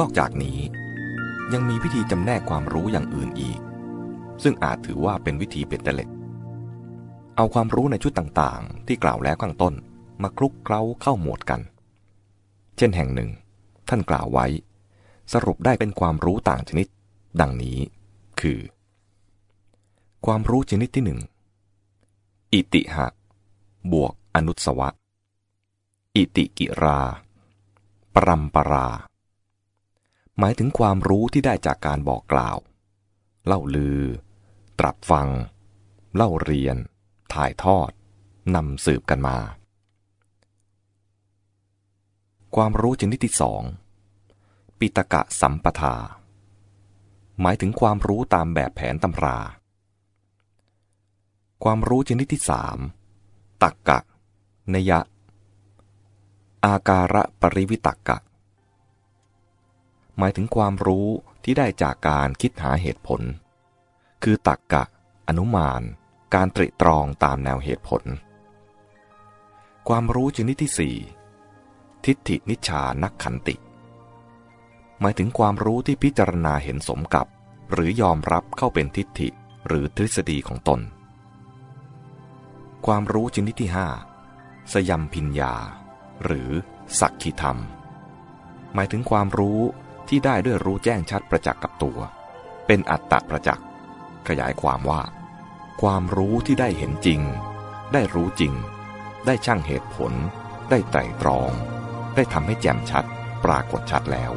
นอกจากนี้ ยังมีวิธีจำแนกความรู้อย่างอื่นอีก ซึ่งอาจถือว่าเป็นวิธีเป็นแต่เล็กเอาความรู้ในชุดต่างๆ ที่กล่าวแล้วข้างต้นมาคลุกเคล้าเข้าหมวดกัน เช่นแห่งหนึ่ง ท่านกล่าวไว้ สรุปได้เป็นความรู้ต่างชนิด ดังนี้ คือ ความรู้ชนิดที่หนึ่งอิติหะ บวกอนุสวะ อิติกิรา ปรัมปรา หมายถึงความรู้ที่ได้จากการบอกกล่าว เล่าลือ ตรับฟัง เล่าเรียน ถ่ายทอดนำสืบกันมา ความรู้ชนิดที่สองปิตกะสัมปทา หมายถึงความรู้ตามแบบแผนตำรา ความรู้ชนิดที่สามตักกะนยะ อาการะปริวิตักกะ หมายถึงความรู้ที่ได้จากการคิดหาเหตุผล คือตักกะ อนุมาน การตริตรองตามแนวเหตุผล ความรู้ชนิดที่สี่ทิฏฐินิชานักขันติ หมายถึงความรู้ที่พิจารณาเห็นสมกับ หรือยอมรับเข้าเป็นทิฏฐิหรือทฤษฎีของตน ความรู้ชนิดที่ห้าสยามพิญญา หรือสักขิธรรม หมายถึงความรู้ ที่ได้ด้วยรู้แจ้งชัดประจักษ์กับตัว เป็นอัตตประจักษ์ ขยายความว่า ความรู้ที่ได้เห็นจริง ได้รู้จริง ได้ช่างเหตุผล ได้ไตร่ตรอง ได้ทำให้แจ่มชัด ปรากฏชัดแล้ว